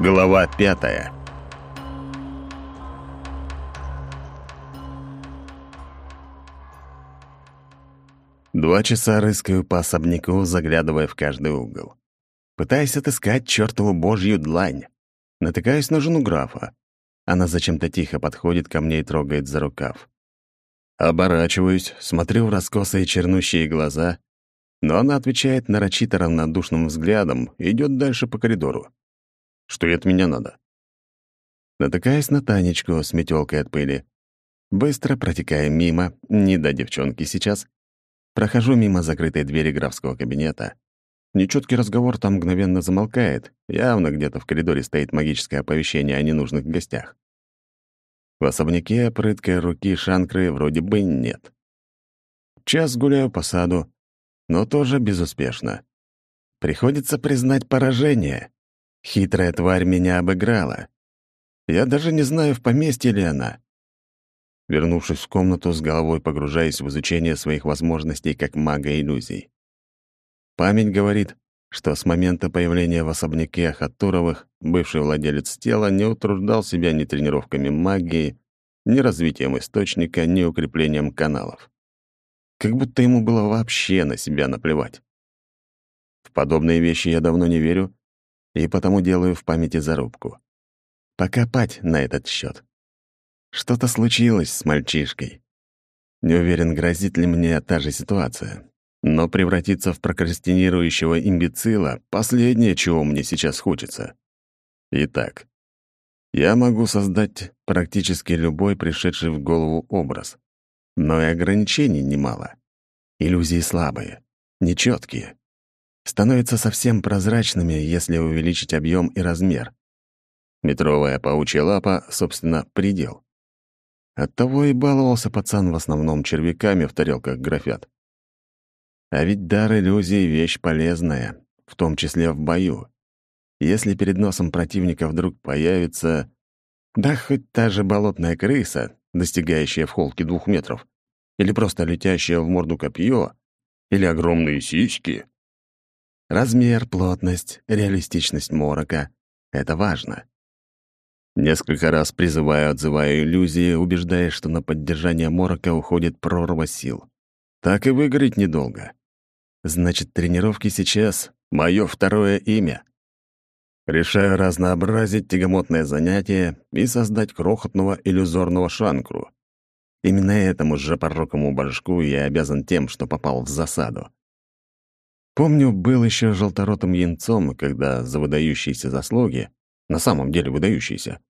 Глава пятая Два часа рыскаю по особняку, заглядывая в каждый угол. Пытаясь отыскать чертову божью длань. Натыкаюсь на жену графа. Она зачем-то тихо подходит ко мне и трогает за рукав. Оборачиваюсь, смотрю в раскосые чернущие глаза, но она отвечает нарочито равнодушным взглядом и идет дальше по коридору. Что ей от меня надо? Натыкаюсь на Танечку с метелкой от пыли. Быстро протекая мимо, не до девчонки сейчас, прохожу мимо закрытой двери графского кабинета. Нечеткий разговор там мгновенно замолкает, явно где-то в коридоре стоит магическое оповещение о ненужных гостях. В особняке прыткой руки Шанкры вроде бы нет. Час гуляю по саду, но тоже безуспешно. Приходится признать поражение. Хитрая тварь меня обыграла. Я даже не знаю, в поместье ли она. Вернувшись в комнату, с головой погружаясь в изучение своих возможностей как мага иллюзий. Память говорит, что с момента появления в особняке Хатуровых бывший владелец тела не утруждал себя ни тренировками магии, ни развитием источника, ни укреплением каналов. Как будто ему было вообще на себя наплевать. В подобные вещи я давно не верю, и потому делаю в памяти зарубку. Покопать на этот счет. Что-то случилось с мальчишкой. Не уверен, грозит ли мне та же ситуация. Но превратиться в прокрастинирующего имбецила — последнее, чего мне сейчас хочется. Итак, я могу создать практически любой пришедший в голову образ. Но и ограничений немало. Иллюзии слабые, нечеткие. Становятся совсем прозрачными, если увеличить объем и размер. Метровая паучья лапа, собственно, предел. Оттого и баловался пацан в основном червяками в тарелках графят. А ведь дар иллюзии — вещь полезная, в том числе в бою. Если перед носом противника вдруг появится... Да хоть та же болотная крыса, достигающая в холке двух метров, или просто летящая в морду копье, или огромные сиськи. Размер, плотность, реалистичность морока — это важно. Несколько раз призываю, отзываю иллюзии, убеждая, что на поддержание морока уходит прорва сил. Так и выгореть недолго. Значит, тренировки сейчас — мое второе имя. Решаю разнообразить тягомотное занятие и создать крохотного иллюзорного шанкру. Именно этому жопорокому башку я обязан тем, что попал в засаду. Помню, был еще желторотым янцом, когда за выдающиеся заслуги, на самом деле выдающиеся,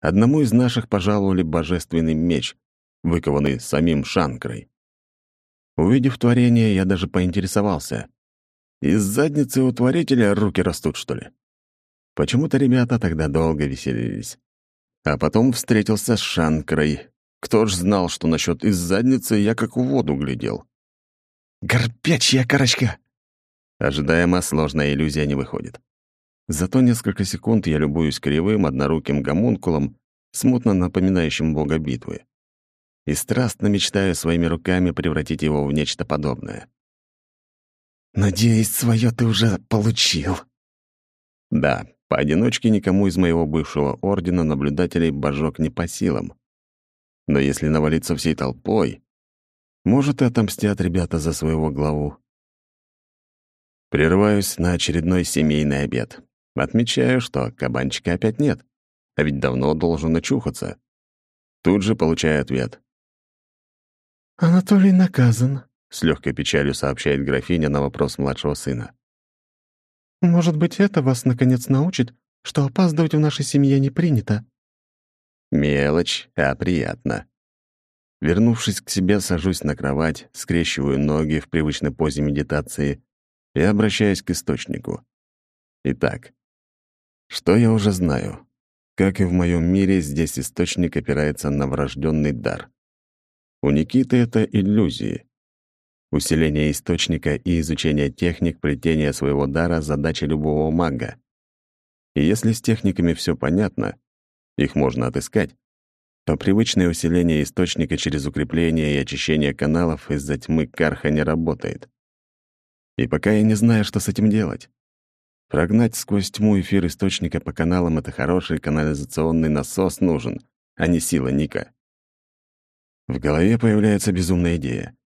одному из наших пожаловали божественный меч, выкованный самим Шанкрой. Увидев творение, я даже поинтересовался. Из задницы у творителя руки растут, что ли? Почему-то ребята тогда долго веселились. А потом встретился с Шанкрой. Кто ж знал, что насчет из задницы я как в воду глядел. «Горпячья корочка!» Ожидаемо сложная иллюзия не выходит. Зато несколько секунд я любуюсь кривым одноруким гомункулом, смутно напоминающим бога битвы. И страстно мечтаю своими руками превратить его в нечто подобное. «Надеюсь, свое ты уже получил». Да, Поодиночке никому из моего бывшего ордена наблюдателей божок не по силам. Но если навалиться всей толпой, может, и отомстят ребята за своего главу. Прерываюсь на очередной семейный обед. Отмечаю, что кабанчика опять нет, а ведь давно должен очухаться. Тут же получаю ответ. «Анатолий наказан», — с легкой печалью сообщает графиня на вопрос младшего сына. Может быть, это вас, наконец, научит, что опаздывать в нашей семье не принято?» Мелочь, а приятно. Вернувшись к себе, сажусь на кровать, скрещиваю ноги в привычной позе медитации и обращаюсь к источнику. Итак, что я уже знаю? Как и в моем мире, здесь источник опирается на врожденный дар. У Никиты это иллюзии. Усиление источника и изучение техник плетения своего дара — задача любого мага. И если с техниками все понятно, их можно отыскать, то привычное усиление источника через укрепление и очищение каналов из-за тьмы Карха не работает. И пока я не знаю, что с этим делать. Прогнать сквозь тьму эфир источника по каналам — это хороший канализационный насос нужен, а не сила Ника. В голове появляется безумная идея.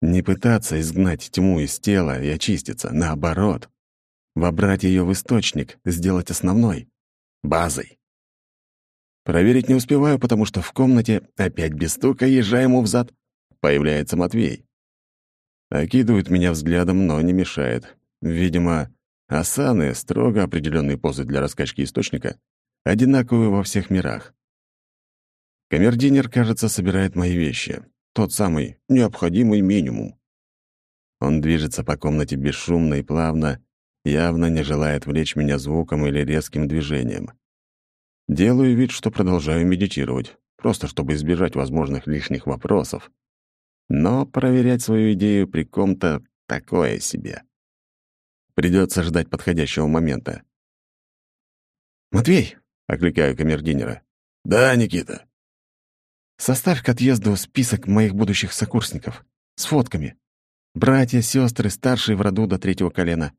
Не пытаться изгнать тьму из тела и очиститься, наоборот. Вобрать ее в источник, сделать основной, базой. Проверить не успеваю, потому что в комнате, опять без стука, езжая ему взад, появляется Матвей. Окидывает меня взглядом, но не мешает. Видимо, асаны, строго определенные позы для раскачки источника, одинаковые во всех мирах. Камердинер, кажется, собирает мои вещи. Тот самый необходимый минимум. Он движется по комнате бесшумно и плавно, явно не желает влечь меня звуком или резким движением. Делаю вид, что продолжаю медитировать, просто чтобы избежать возможных лишних вопросов. Но проверять свою идею при ком-то такое себе. Придется ждать подходящего момента. «Матвей!» — окликаю камердинера. «Да, Никита». «Составь к отъезду список моих будущих сокурсников. С фотками. Братья, сестры, старшие в роду до третьего колена.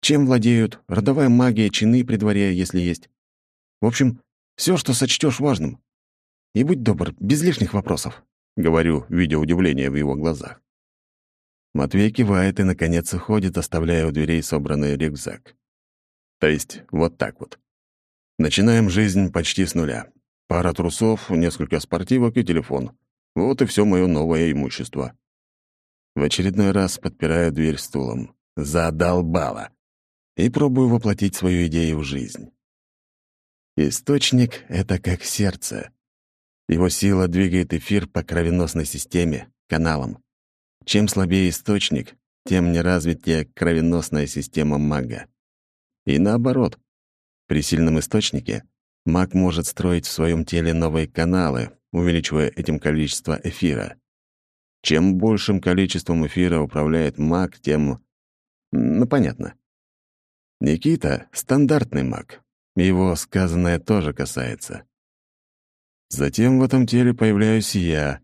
Чем владеют, родовая магия, чины при дворе, если есть. В общем, все, что сочтешь важным. И будь добр, без лишних вопросов», — говорю, видя удивление в его глазах. Матвей кивает и, наконец, уходит, оставляя у дверей собранный рюкзак. То есть вот так вот. Начинаем жизнь почти с нуля. Пара трусов, несколько спортивок и телефон. Вот и все мое новое имущество. В очередной раз подпираю дверь стулом. Задолбало. И пробую воплотить свою идею в жизнь. Источник — это как сердце. Его сила двигает эфир по кровеносной системе, каналам. Чем слабее источник, тем неразвитее кровеносная система мага. И наоборот, при сильном источнике маг может строить в своем теле новые каналы, увеличивая этим количество эфира. Чем большим количеством эфира управляет маг, тем... Ну, понятно. Никита — стандартный маг, его сказанное тоже касается. Затем в этом теле появляюсь я,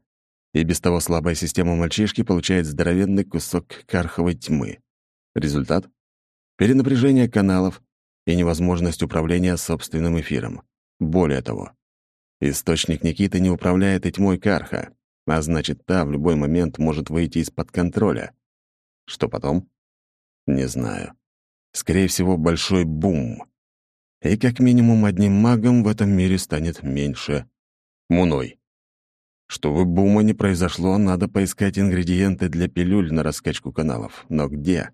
и без того слабая система мальчишки получает здоровенный кусок карховой тьмы. Результат — перенапряжение каналов и невозможность управления собственным эфиром. Более того, источник Никиты не управляет и тьмой карха, а значит, та в любой момент может выйти из-под контроля. Что потом? Не знаю. Скорее всего, большой бум и как минимум одним магом в этом мире станет меньше. Муной. Чтобы бума не произошло, надо поискать ингредиенты для пилюль на раскачку каналов. Но где?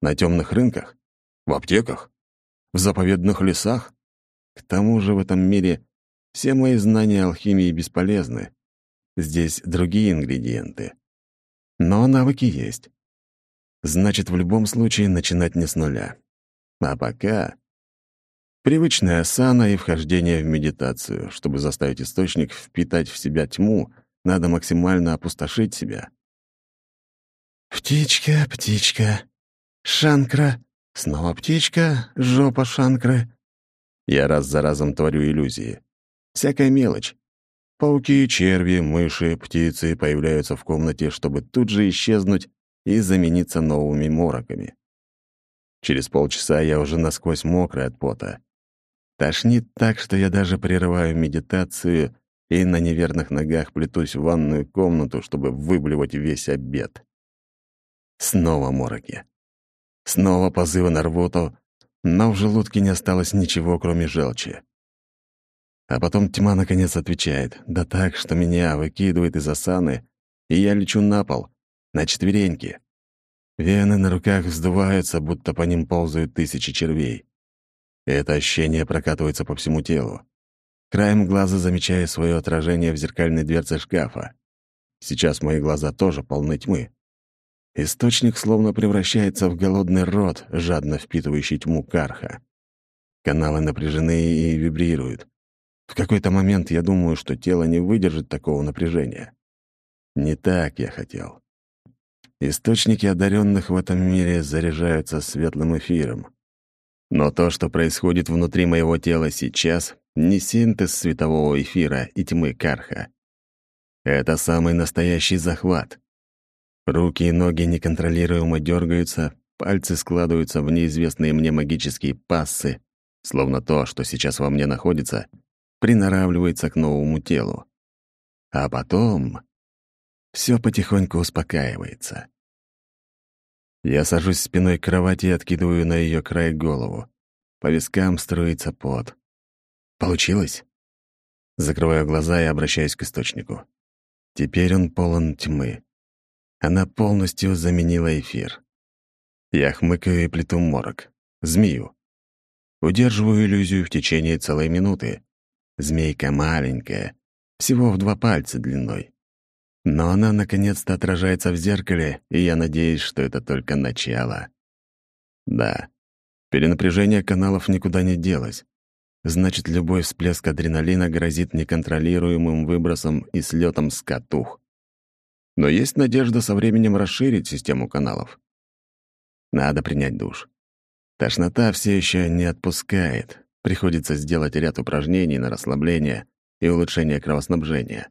На темных рынках? В аптеках? В заповедных лесах? К тому же в этом мире все мои знания алхимии бесполезны. Здесь другие ингредиенты. Но навыки есть. Значит, в любом случае начинать не с нуля. А пока Привычная асана и вхождение в медитацию. Чтобы заставить источник впитать в себя тьму, надо максимально опустошить себя. «Птичка, птичка, шанкра, снова птичка, жопа шанкры». Я раз за разом творю иллюзии. Всякая мелочь. Пауки, черви, мыши, птицы появляются в комнате, чтобы тут же исчезнуть и замениться новыми мороками. Через полчаса я уже насквозь мокрый от пота. Тошнит так, что я даже прерываю медитацию и на неверных ногах плетусь в ванную комнату, чтобы выблевать весь обед. Снова мороки. Снова позывы на рвоту, но в желудке не осталось ничего, кроме желчи. А потом тьма наконец отвечает, да так, что меня выкидывает из осаны, и я лечу на пол, на четвереньки. Вены на руках вздуваются, будто по ним ползают тысячи червей. Это ощущение прокатывается по всему телу. Краем глаза замечаю свое отражение в зеркальной дверце шкафа. Сейчас мои глаза тоже полны тьмы. Источник словно превращается в голодный рот, жадно впитывающий тьму карха. Каналы напряжены и вибрируют. В какой-то момент я думаю, что тело не выдержит такого напряжения. Не так я хотел. Источники одаренных в этом мире заряжаются светлым эфиром. Но то, что происходит внутри моего тела сейчас, не синтез светового эфира и тьмы Карха. Это самый настоящий захват. Руки и ноги неконтролируемо дергаются, Пальцы складываются в неизвестные мне магические пассы, словно то, что сейчас во мне находится, приноравливается к новому телу. А потом все потихоньку успокаивается. Я сажусь спиной к кровати и откидываю на ее край голову. По вискам струится пот. Получилось? Закрываю глаза и обращаюсь к источнику. Теперь он полон тьмы. Она полностью заменила эфир. Я хмыкаю и плету морок. Змею. Удерживаю иллюзию в течение целой минуты. Змейка маленькая, всего в два пальца длиной. Но она наконец-то отражается в зеркале, и я надеюсь, что это только начало. Да, перенапряжение каналов никуда не делось. Значит, любой всплеск адреналина грозит неконтролируемым выбросом и слетом с катух. Но есть надежда со временем расширить систему каналов. Надо принять душ. Тошнота все еще не отпускает. Приходится сделать ряд упражнений на расслабление и улучшение кровоснабжения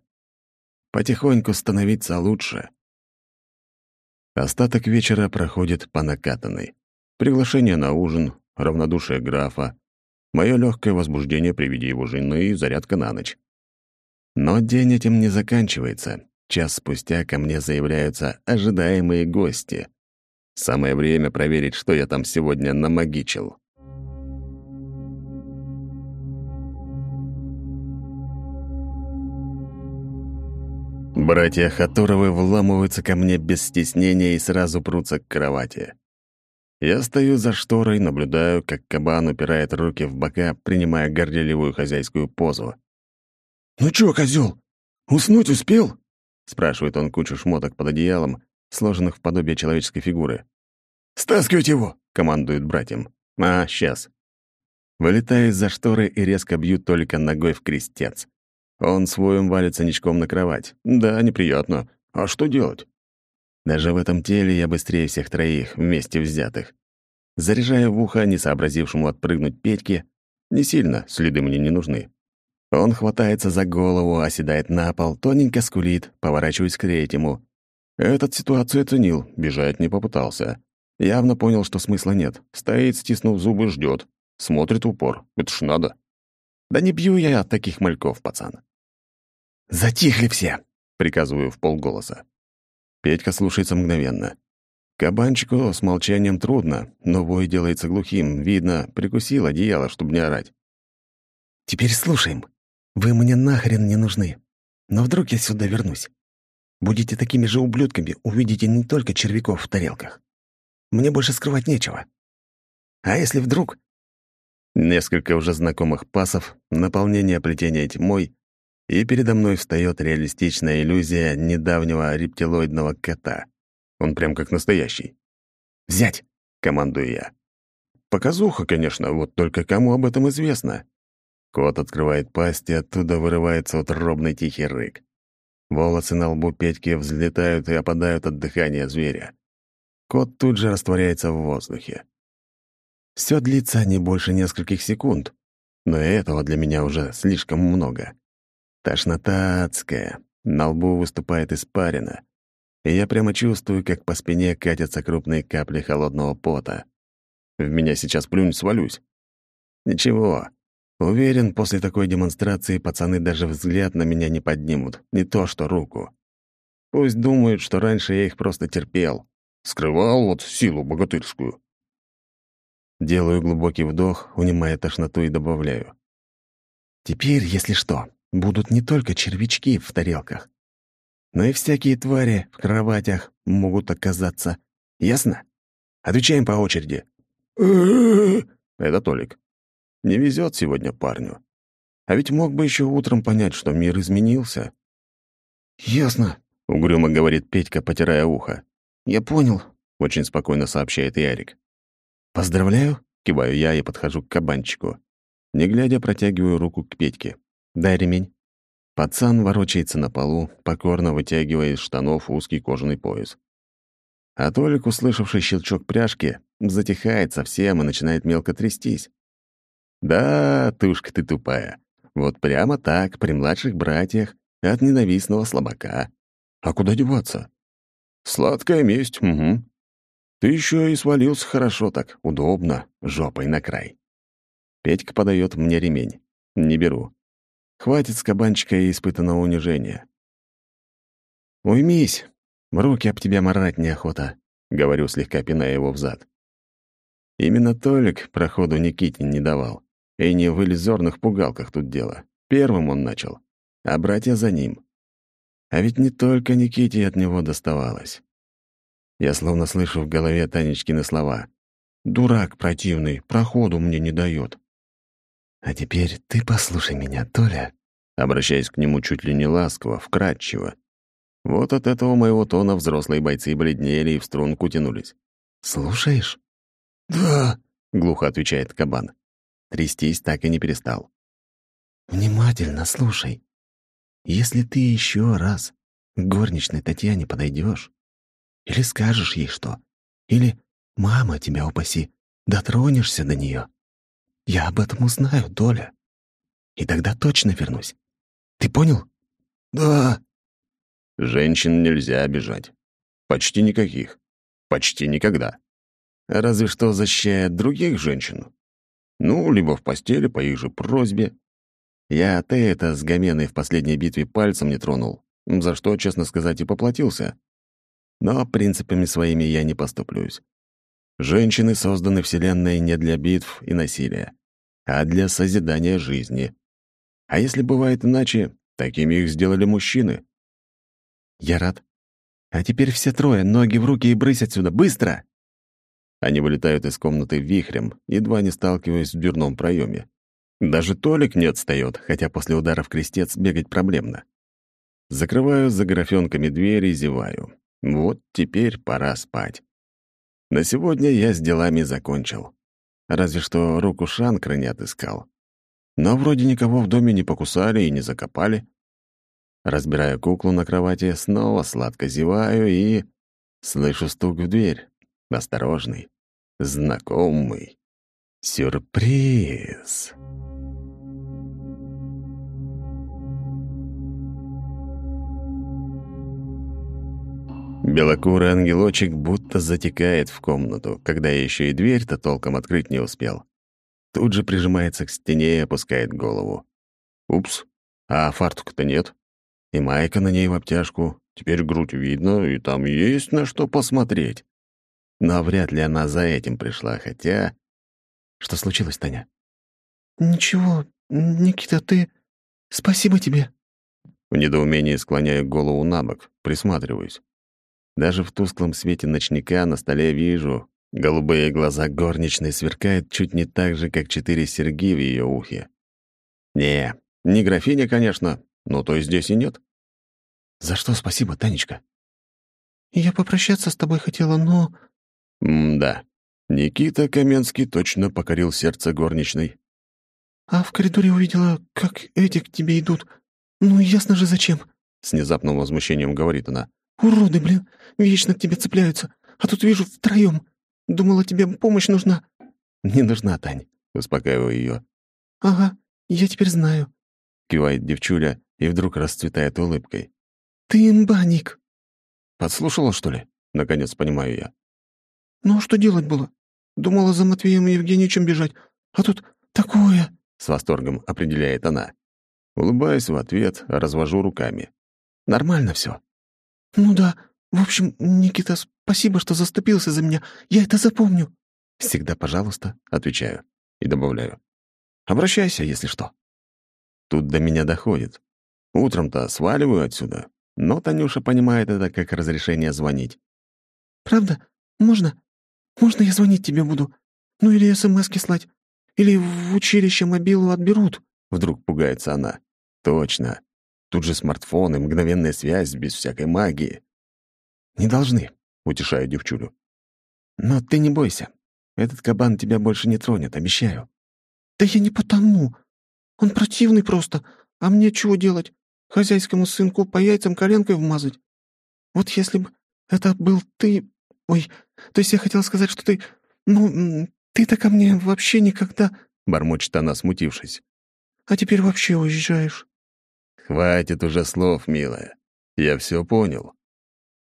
потихоньку становиться лучше. Остаток вечера проходит по накатанной. Приглашение на ужин, равнодушие графа, мое легкое возбуждение при виде его жены и зарядка на ночь. Но день этим не заканчивается. Час спустя ко мне заявляются ожидаемые гости. Самое время проверить, что я там сегодня намагичил. Братья Хатуровы вламываются ко мне без стеснения и сразу прутся к кровати. Я стою за шторой, наблюдаю, как кабан упирает руки в бока, принимая горделивую хозяйскую позу. «Ну чё, козёл, уснуть успел?» — спрашивает он кучу шмоток под одеялом, сложенных в подобие человеческой фигуры. «Стаскивать его!» — командует братьям. «А, сейчас». Вылетаю из-за шторы и резко бью только ногой в крестец. Он своим валится ничком на кровать. Да, неприятно. А что делать? Даже в этом теле я быстрее всех троих, вместе взятых. Заряжая в ухо не сообразившему отпрыгнуть Петьке, не сильно, следы мне не нужны. Он хватается за голову, оседает на пол, тоненько скулит, поворачиваясь к третьему. Этот ситуацию оценил, бежать не попытался. Явно понял, что смысла нет. Стоит, стиснув зубы, ждет, Смотрит упор. Это ж надо. Да не бью я от таких мальков, пацан. «Затихли все!» — приказываю в полголоса. Петька слушается мгновенно. Кабанчику с молчанием трудно, но вой делается глухим. Видно, прикусил одеяло, чтобы не орать. «Теперь слушаем. Вы мне нахрен не нужны. Но вдруг я сюда вернусь. Будете такими же ублюдками, увидите не только червяков в тарелках. Мне больше скрывать нечего. А если вдруг...» Несколько уже знакомых пасов, наполнение плетения тьмой, и передо мной встает реалистичная иллюзия недавнего рептилоидного кота. Он прям как настоящий. «Взять!» — командую я. Показуха, конечно, вот только кому об этом известно? Кот открывает пасть, и оттуда вырывается утробный тихий рык. Волосы на лбу Петьки взлетают и опадают от дыхания зверя. Кот тут же растворяется в воздухе. Все длится не больше нескольких секунд, но этого для меня уже слишком много. Тошнота адская, на лбу выступает испарина, и я прямо чувствую, как по спине катятся крупные капли холодного пота. В меня сейчас плюнь, свалюсь. Ничего. Уверен, после такой демонстрации пацаны даже взгляд на меня не поднимут, не то что руку. Пусть думают, что раньше я их просто терпел. Скрывал вот силу богатырскую. Делаю глубокий вдох, унимая тошноту и добавляю. «Теперь, если что, будут не только червячки в тарелках, но и всякие твари в кроватях могут оказаться. Ясно? Отвечаем по очереди. Это Толик. Не везет сегодня парню. А ведь мог бы еще утром понять, что мир изменился. «Ясно», — угрюмо говорит Петька, потирая ухо. «Я понял», — очень спокойно сообщает Ярик. «Поздравляю», — киваю я и подхожу к кабанчику. Не глядя, протягиваю руку к Петьке. «Дай ремень». Пацан ворочается на полу, покорно вытягивая из штанов узкий кожаный пояс. А Толик, услышавший щелчок пряжки, затихает совсем и начинает мелко трястись. «Да, тушка ты тупая. Вот прямо так, при младших братьях, от ненавистного слабака. А куда деваться? Сладкая месть, угу. Ты еще и свалился хорошо так, удобно, жопой на край. Петька подает мне ремень. Не беру. Хватит с кабанчика и испытанного унижения. «Уймись, руки об тебя марать неохота», — говорю, слегка пиная его взад. Именно Толик проходу Никитин не давал. И не в иллюзорных пугалках тут дело. Первым он начал, а братья за ним. А ведь не только Никите от него доставалось. Я словно слышу в голове Танечкины слова. «Дурак противный, проходу мне не дает. «А теперь ты послушай меня, Толя», обращаясь к нему чуть ли не ласково, вкрадчиво. Вот от этого моего тона взрослые бойцы бледнели и в струнку тянулись. «Слушаешь?» «Да», — глухо отвечает кабан. Трястись так и не перестал. «Внимательно слушай. Если ты еще раз к горничной Татьяне подойдешь, или скажешь ей что, или «мама тебя упаси», дотронешься до нее, я об этом узнаю, Доля. И тогда точно вернусь. Ты понял? Да. Женщин нельзя обижать. Почти никаких. Почти никогда. Разве что защищая других женщин. Ну, либо в постели по их же просьбе. Я ты это с Гоменой в последней битве пальцем не тронул, за что, честно сказать, и поплатился. Но принципами своими я не поступлюсь. Женщины созданы Вселенной не для битв и насилия, а для созидания жизни. А если бывает иначе, такими их сделали мужчины. Я рад. А теперь все трое, ноги в руки и брысь отсюда, быстро! Они вылетают из комнаты вихрем, едва не сталкиваясь в дверном проеме. Даже Толик не отстает, хотя после удара в крестец бегать проблемно. Закрываю за графенками дверь и зеваю. Вот теперь пора спать. На сегодня я с делами закончил. Разве что руку Шанкра не отыскал. Но вроде никого в доме не покусали и не закопали. Разбираю куклу на кровати, снова сладко зеваю и... Слышу стук в дверь. Осторожный. Знакомый. Сюрприз. Белокурый ангелочек будто затекает в комнату, когда я еще и дверь-то толком открыть не успел. Тут же прижимается к стене и опускает голову. Упс, а фартука-то нет. И майка на ней в обтяжку. Теперь грудь видно, и там есть на что посмотреть. Но вряд ли она за этим пришла, хотя... Что случилось, Таня? «Ничего, Никита, ты... Спасибо тебе». В недоумении склоняю голову на бок, присматриваюсь. Даже в тусклом свете ночника на столе вижу, голубые глаза горничной сверкают чуть не так же, как четыре серьги в ее ухе. Не, не графиня, конечно, но то и здесь и нет. За что спасибо, Танечка? Я попрощаться с тобой хотела, но... М-да. Никита Каменский точно покорил сердце горничной. А в коридоре увидела, как эти к тебе идут. Ну, ясно же, зачем. С внезапным возмущением говорит она. «Уроды, блин, вечно к тебе цепляются. А тут вижу втроем. Думала, тебе помощь нужна». «Не нужна, Тань», — успокаиваю ее. «Ага, я теперь знаю», — кивает девчуля и вдруг расцветает улыбкой. «Ты имба, Ник». «Подслушала, что ли?» — наконец понимаю я. «Ну, а что делать было? Думала за Матвеем и Евгеньевичем бежать, а тут такое...» — с восторгом определяет она. Улыбаюсь в ответ, развожу руками. «Нормально все. «Ну да. В общем, Никита, спасибо, что заступился за меня. Я это запомню». «Всегда пожалуйста», — отвечаю и добавляю. «Обращайся, если что». Тут до меня доходит. Утром-то сваливаю отсюда, но Танюша понимает это как разрешение звонить. «Правда? Можно? Можно я звонить тебе буду? Ну или СМСки слать? Или в училище мобилу отберут?» Вдруг пугается она. «Точно. Тут же смартфон и мгновенная связь без всякой магии. «Не должны», — утешаю девчулю. «Но ты не бойся. Этот кабан тебя больше не тронет, обещаю». «Да я не потому. Он противный просто. А мне чего делать? Хозяйскому сынку по яйцам коленкой вмазать? Вот если бы это был ты... Ой, то есть я хотела сказать, что ты... Ну, ты-то ко мне вообще никогда...» — бормочет она, смутившись. «А теперь вообще уезжаешь». «Хватит уже слов, милая. Я все понял».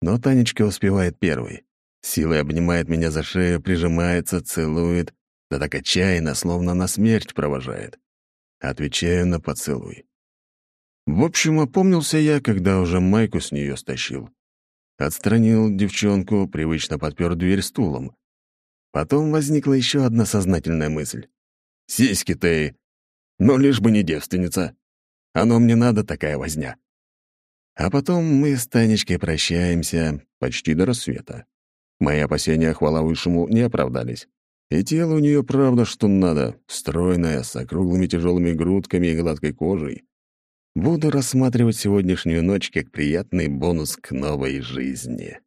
Но Танечка успевает первой. Силой обнимает меня за шею, прижимается, целует, да так отчаянно, словно на смерть провожает. Отвечаю на поцелуй. В общем, опомнился я, когда уже майку с нее стащил. Отстранил девчонку, привычно подпер дверь стулом. Потом возникла еще одна сознательная мысль. «Сиськи ты! Но лишь бы не девственница. Оно мне надо, такая возня». А потом мы с Танечкой прощаемся почти до рассвета. Мои опасения, хвала высшему, не оправдались. И тело у нее правда что надо, стройное, с округлыми тяжелыми грудками и гладкой кожей. Буду рассматривать сегодняшнюю ночь как приятный бонус к новой жизни.